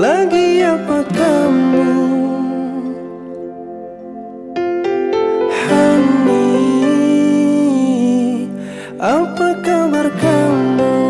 lagi apa kamu? Hani Apa kabar kamu?